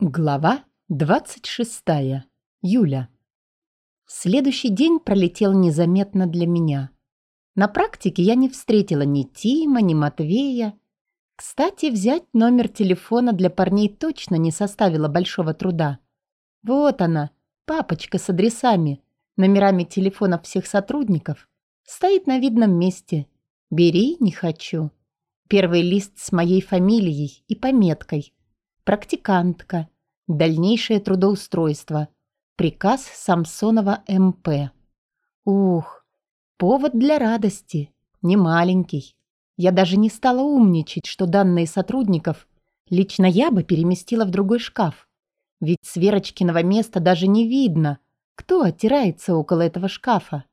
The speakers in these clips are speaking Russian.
Глава 26. Юля. Следующий день пролетел незаметно для меня. На практике я не встретила ни Тима, ни Матвея. Кстати, взять номер телефона для парней точно не составило большого труда. Вот она, папочка с адресами, номерами телефонов всех сотрудников. Стоит на видном месте. Бери, не хочу. Первый лист с моей фамилией и пометкой – Практикантка. Дальнейшее трудоустройство. Приказ Самсонова МП. Ух, повод для радости. Не маленький. Я даже не стала умничать, что данные сотрудников лично я бы переместила в другой шкаф. Ведь с Верочкиного места даже не видно, кто оттирается около этого шкафа.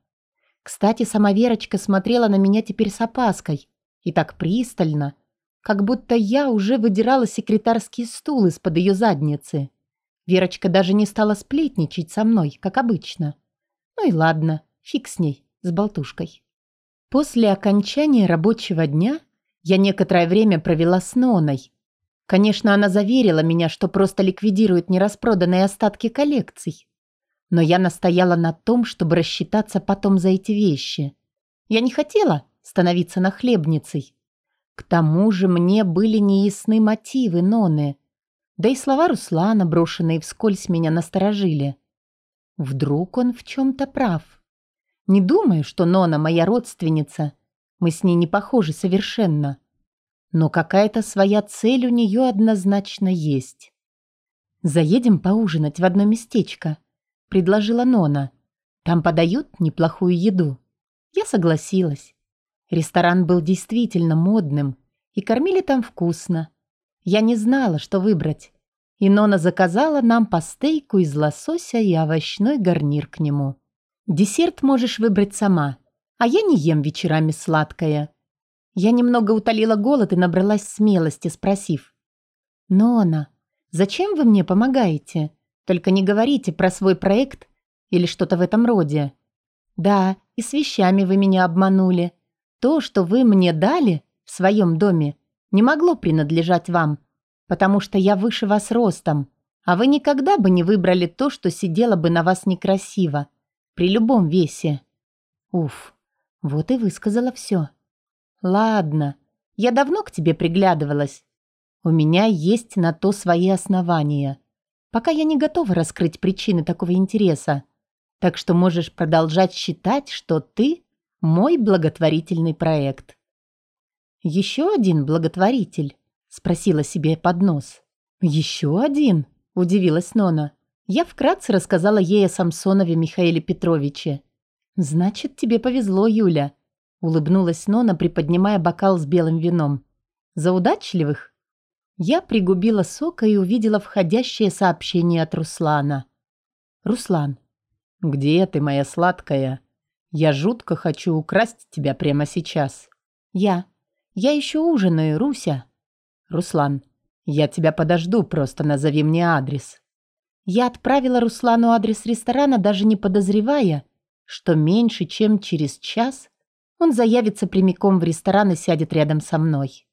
Кстати, сама Верочка смотрела на меня теперь с опаской и так пристально, как будто я уже выдирала секретарский стул из-под ее задницы. Верочка даже не стала сплетничать со мной, как обычно. Ну и ладно, фиг с ней, с болтушкой. После окончания рабочего дня я некоторое время провела с Ноной. Конечно, она заверила меня, что просто ликвидирует нераспроданные остатки коллекций. Но я настояла на том, чтобы рассчитаться потом за эти вещи. Я не хотела становиться нахлебницей. К тому же мне были неясны мотивы Ноны. Да и слова Руслана, брошенные вскользь, меня насторожили. Вдруг он в чем-то прав. Не думаю, что Нона моя родственница. Мы с ней не похожи совершенно. Но какая-то своя цель у нее однозначно есть. «Заедем поужинать в одно местечко», — предложила Нона. «Там подают неплохую еду». Я согласилась. Ресторан был действительно модным, и кормили там вкусно. Я не знала, что выбрать. И Нона заказала нам по стейку из лосося и овощной гарнир к нему. Десерт можешь выбрать сама, а я не ем вечерами сладкое. Я немного утолила голод и набралась смелости, спросив. «Нона, зачем вы мне помогаете? Только не говорите про свой проект или что-то в этом роде. Да, и с вещами вы меня обманули. То, что вы мне дали в своем доме, не могло принадлежать вам, потому что я выше вас ростом, а вы никогда бы не выбрали то, что сидело бы на вас некрасиво, при любом весе. Уф, вот и высказала все. Ладно, я давно к тебе приглядывалась. У меня есть на то свои основания. Пока я не готова раскрыть причины такого интереса. Так что можешь продолжать считать, что ты мой благотворительный проект. «Еще один благотворитель?» – спросила себе под нос. «Еще один?» – удивилась Нона. Я вкратце рассказала ей о Самсонове Михаиле Петровиче. «Значит, тебе повезло, Юля», – улыбнулась Нона, приподнимая бокал с белым вином. «За удачливых?» Я пригубила сока и увидела входящее сообщение от Руслана. «Руслан». «Где ты, моя сладкая?» Я жутко хочу украсть тебя прямо сейчас. Я. Я еще ужинаю, Руся. Руслан. Я тебя подожду, просто назови мне адрес. Я отправила Руслану адрес ресторана, даже не подозревая, что меньше, чем через час он заявится прямиком в ресторан и сядет рядом со мной.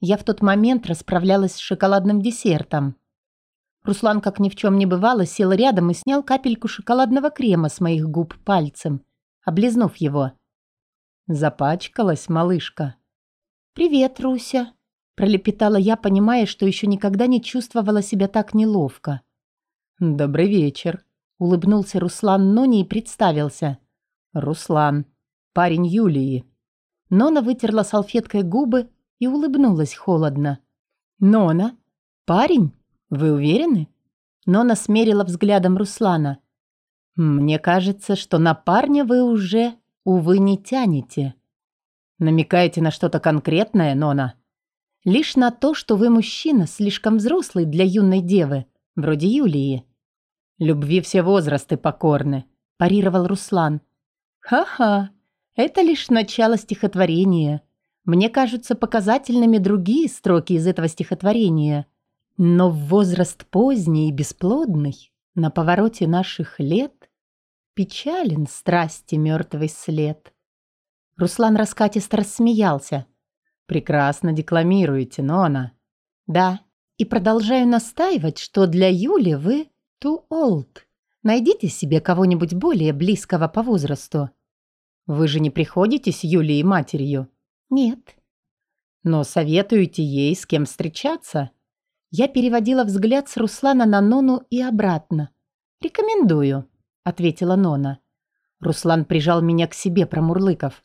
Я в тот момент расправлялась с шоколадным десертом. Руслан, как ни в чем не бывало, сел рядом и снял капельку шоколадного крема с моих губ пальцем – облизнув его. Запачкалась малышка. «Привет, Руся», – пролепетала я, понимая, что еще никогда не чувствовала себя так неловко. «Добрый вечер», – улыбнулся Руслан Нони и представился. «Руслан, парень Юлии». Нона вытерла салфеткой губы и улыбнулась холодно. «Нона? Парень? Вы уверены?» Нона смерила взглядом Руслана. «Мне кажется, что на парня вы уже, увы, не тянете. Намекаете на что-то конкретное, Нона? Лишь на то, что вы мужчина, слишком взрослый для юной девы, вроде Юлии. Любви все возрасты покорны», – парировал Руслан. «Ха-ха, это лишь начало стихотворения. Мне кажутся показательными другие строки из этого стихотворения. Но в возраст поздний и бесплодный, на повороте наших лет, Печален страсти мертвый след. Руслан раскатисто рассмеялся. «Прекрасно декламируете, Нона». «Да, И продолжаю настаивать, что для Юли вы too old. Найдите себе кого-нибудь более близкого по возрасту. Вы же не приходите с Юлей матерью? Нет. Но советуете ей, с кем встречаться? Я переводила взгляд с Руслана на Нону и обратно. «Рекомендую», — ответила Нона. Руслан прижал меня к себе, промурлыков.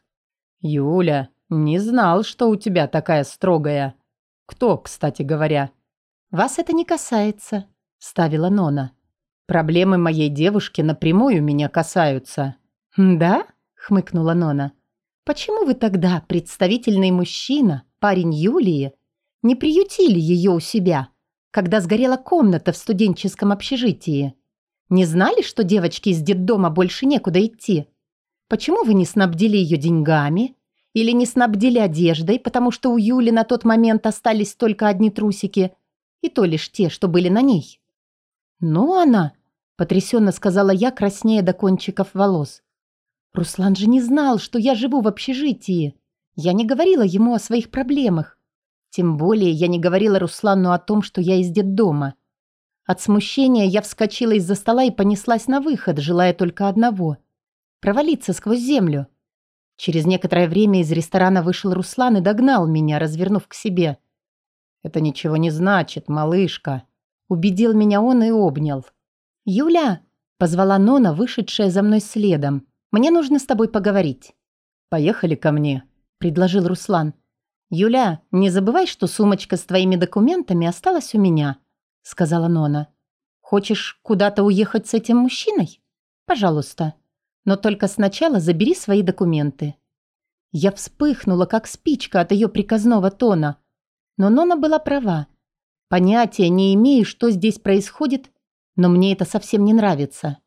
«Юля, не знал, что у тебя такая строгая. Кто, кстати говоря?» «Вас это не касается», — ставила Нона. «Проблемы моей девушки напрямую меня касаются». «Да?» — хмыкнула Нона. «Почему вы тогда, представительный мужчина, парень Юлии, не приютили ее у себя, когда сгорела комната в студенческом общежитии? Не знали, что девочке из детдома больше некуда идти? Почему вы не снабдили ее деньгами? Или не снабдили одеждой, потому что у Юли на тот момент остались только одни трусики, и то лишь те, что были на ней. «Ну она», — потрясенно сказала я, краснея до кончиков волос. «Руслан же не знал, что я живу в общежитии. Я не говорила ему о своих проблемах. Тем более я не говорила Руслану о том, что я из детдома. От смущения я вскочила из-за стола и понеслась на выход, желая только одного — провалиться сквозь землю. Через некоторое время из ресторана вышел Руслан и догнал меня, развернув к себе — «Это ничего не значит, малышка», — убедил меня он и обнял. «Юля», — позвала Нона, вышедшая за мной следом, — «мне нужно с тобой поговорить». «Поехали ко мне», — предложил Руслан. «Юля, не забывай, что сумочка с твоими документами осталась у меня», — сказала Нона. «Хочешь куда-то уехать с этим мужчиной? Пожалуйста. Но только сначала забери свои документы». Я вспыхнула, как спичка от ее приказного тона — но Нона была права. Понятия не имею, что здесь происходит, но мне это совсем не нравится.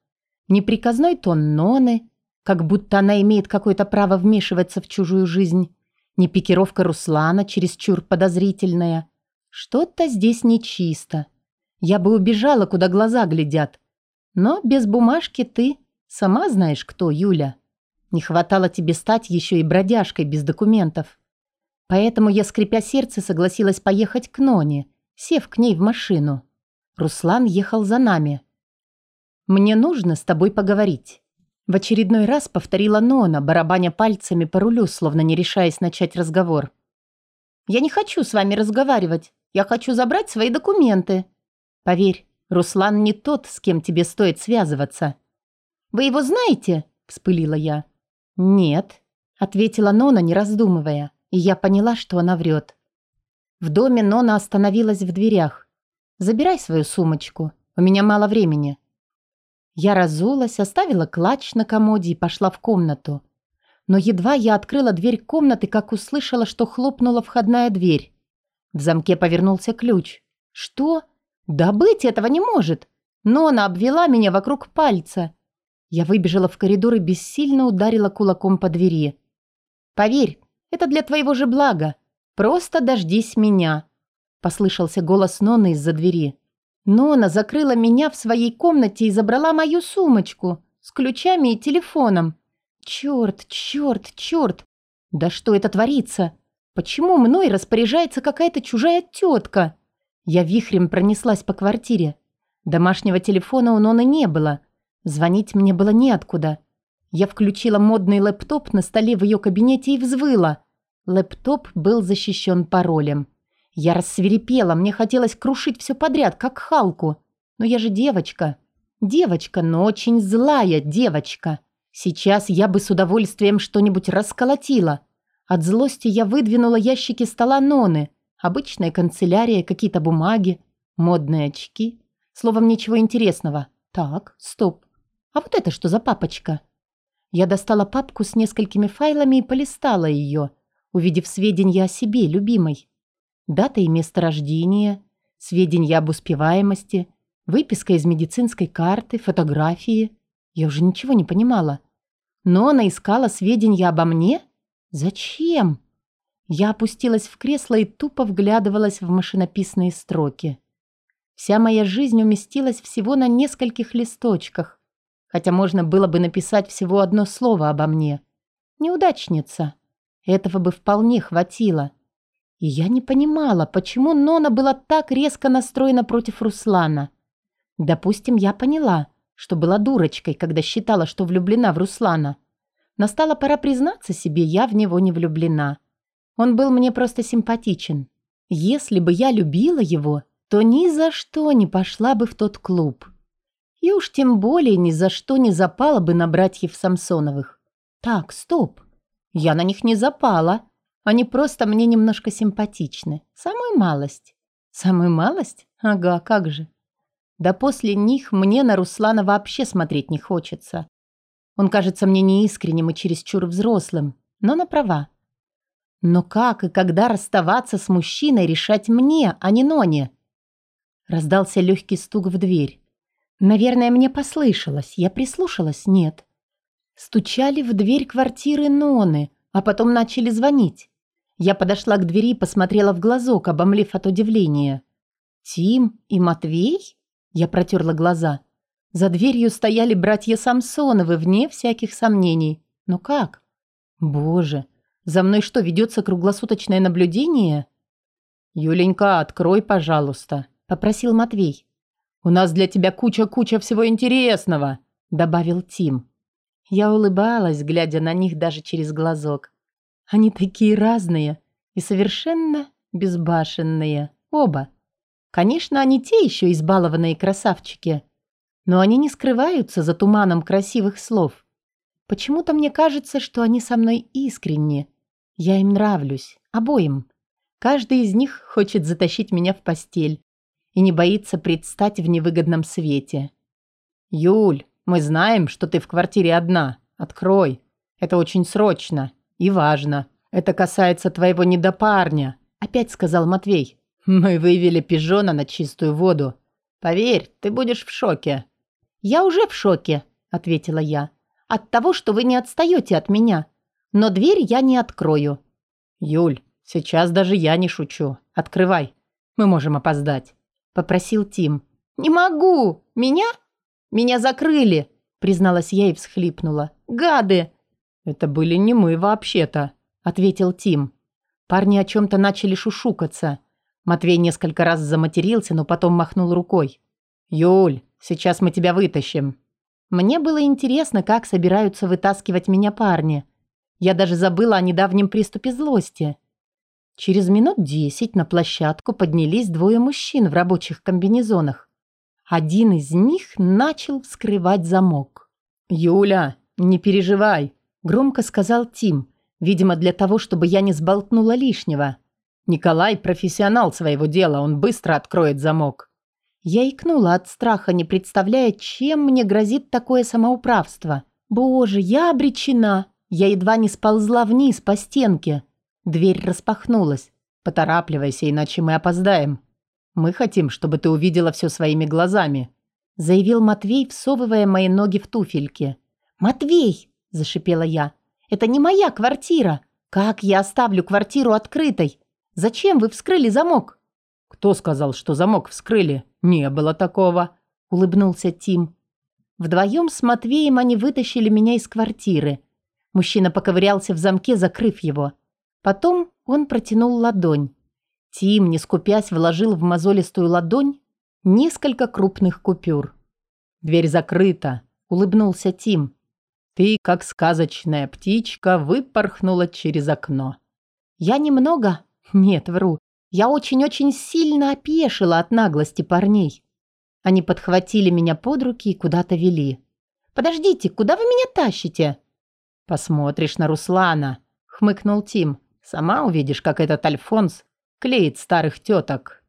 Неприказной тон Ноны, как будто она имеет какое-то право вмешиваться в чужую жизнь. Не пикировка Руслана, чересчур подозрительная. Что-то здесь нечисто. Я бы убежала, куда глаза глядят. Но без бумажки ты сама знаешь кто, Юля. Не хватало тебе стать еще и бродяжкой без документов. Поэтому я, скрипя сердце, согласилась поехать к Ноне, сев к ней в машину. Руслан ехал за нами. «Мне нужно с тобой поговорить». В очередной раз повторила Нона, барабаня пальцами по рулю, словно не решаясь начать разговор. «Я не хочу с вами разговаривать. Я хочу забрать свои документы». «Поверь, Руслан не тот, с кем тебе стоит связываться». «Вы его знаете?» – вспылила я. «Нет», – ответила Нона, не раздумывая и я поняла, что она врет. В доме Нона остановилась в дверях. «Забирай свою сумочку, у меня мало времени». Я разулась, оставила клатч на комоде и пошла в комнату. Но едва я открыла дверь комнаты, как услышала, что хлопнула входная дверь. В замке повернулся ключ. «Что? Да быть этого не может!» Нона обвела меня вокруг пальца. Я выбежала в коридор и бессильно ударила кулаком по двери. «Поверь, это для твоего же блага. Просто дождись меня», — послышался голос Ноны из-за двери. Нона закрыла меня в своей комнате и забрала мою сумочку с ключами и телефоном. Черт, черт, черт! Да что это творится? Почему мной распоряжается какая-то чужая тетка? Я вихрем пронеслась по квартире. Домашнего телефона у Ноны не было. Звонить мне было неоткуда. Я включила модный лэптоп на столе в ее кабинете и взвыла. Лэптоп был защищен паролем. Я рассверепела, мне хотелось крушить все подряд, как Халку. Но я же девочка. Девочка, но очень злая девочка. Сейчас я бы с удовольствием что-нибудь расколотила. От злости я выдвинула ящики стола Ноны. Обычная канцелярия, какие-то бумаги, модные очки. Словом, ничего интересного. Так, стоп. А вот это что за папочка? Я достала папку с несколькими файлами и полистала ее, увидев сведения о себе, любимой. Дата и место рождения, сведения об успеваемости, выписка из медицинской карты, фотографии. Я уже ничего не понимала. Но она искала сведения обо мне? Зачем? Я опустилась в кресло и тупо вглядывалась в машинописные строки. Вся моя жизнь уместилась всего на нескольких листочках, хотя можно было бы написать всего одно слово обо мне. Неудачница. Этого бы вполне хватило. И я не понимала, почему Нона была так резко настроена против Руслана. Допустим, я поняла, что была дурочкой, когда считала, что влюблена в Руслана. Настала пора признаться себе, я в него не влюблена. Он был мне просто симпатичен. Если бы я любила его, то ни за что не пошла бы в тот клуб. И уж тем более ни за что не запала бы на братьев Самсоновых. Так, стоп. Я на них не запала. Они просто мне немножко симпатичны. Самую малость. Самую малость? Ага, как же. Да после них мне на Руслана вообще смотреть не хочется. Он кажется мне неискренним и чересчур взрослым, но на права. Но как и когда расставаться с мужчиной решать мне, а не Ноне? Раздался легкий стук в дверь. Наверное, мне послышалось. Я прислушалась. Нет. Стучали в дверь квартиры Ноны, а потом начали звонить. Я подошла к двери и посмотрела в глазок, обомлев от удивления. «Тим и Матвей?» Я протерла глаза. За дверью стояли братья Самсоновы, вне всяких сомнений. Но как? Боже, за мной что, ведется круглосуточное наблюдение? «Юленька, открой, пожалуйста», — попросил Матвей. «У нас для тебя куча-куча всего интересного», — добавил Тим. Я улыбалась, глядя на них даже через глазок. Они такие разные и совершенно безбашенные. Оба. Конечно, они те еще избалованные красавчики. Но они не скрываются за туманом красивых слов. Почему-то мне кажется, что они со мной искренни. Я им нравлюсь. Обоим. Каждый из них хочет затащить меня в постель и не боится предстать в невыгодном свете. «Юль, мы знаем, что ты в квартире одна. Открой. Это очень срочно и важно. Это касается твоего недопарня», — опять сказал Матвей. Мы вывели пижона на чистую воду. Поверь, ты будешь в шоке. Я уже в шоке, ответила я. От того, что вы не отстаете от меня. Но дверь я не открою. Юль, сейчас даже я не шучу. Открывай. Мы можем опоздать, попросил Тим. Не могу. Меня? Меня закрыли, призналась я и всхлипнула. Гады. Это были не мы вообще-то, ответил Тим. Парни о чем то начали шушукаться. Матвей несколько раз заматерился, но потом махнул рукой. «Юль, сейчас мы тебя вытащим». Мне было интересно, как собираются вытаскивать меня парни. Я даже забыла о недавнем приступе злости. Через минут десять на площадку поднялись двое мужчин в рабочих комбинезонах. Один из них начал вскрывать замок. «Юля, не переживай», – громко сказал Тим, видимо, для того, чтобы я не сболтнула лишнего. Николай профессионал своего дела, он быстро откроет замок. Я икнула от страха, не представляя, чем мне грозит такое самоуправство. Боже, я обречена. Я едва не сползла вниз по стенке. Дверь распахнулась. Поторапливайся, иначе мы опоздаем. Мы хотим, чтобы ты увидела все своими глазами, заявил Матвей, всовывая мои ноги в туфельки. Матвей, зашипела я. Это не моя квартира. Как я оставлю квартиру открытой? Зачем вы вскрыли замок?» «Кто сказал, что замок вскрыли? Не было такого», — улыбнулся Тим. Вдвоем с Матвеем они вытащили меня из квартиры. Мужчина поковырялся в замке, закрыв его. Потом он протянул ладонь. Тим, не скупясь, вложил в мозолистую ладонь несколько крупных купюр. «Дверь закрыта», — улыбнулся Тим. «Ты, как сказочная птичка, выпорхнула через окно». Я немного нет, вру. Я очень-очень сильно опешила от наглости парней. Они подхватили меня под руки и куда-то вели. «Подождите, куда вы меня тащите?» «Посмотришь на Руслана», — хмыкнул Тим. «Сама увидишь, как этот Альфонс клеит старых теток».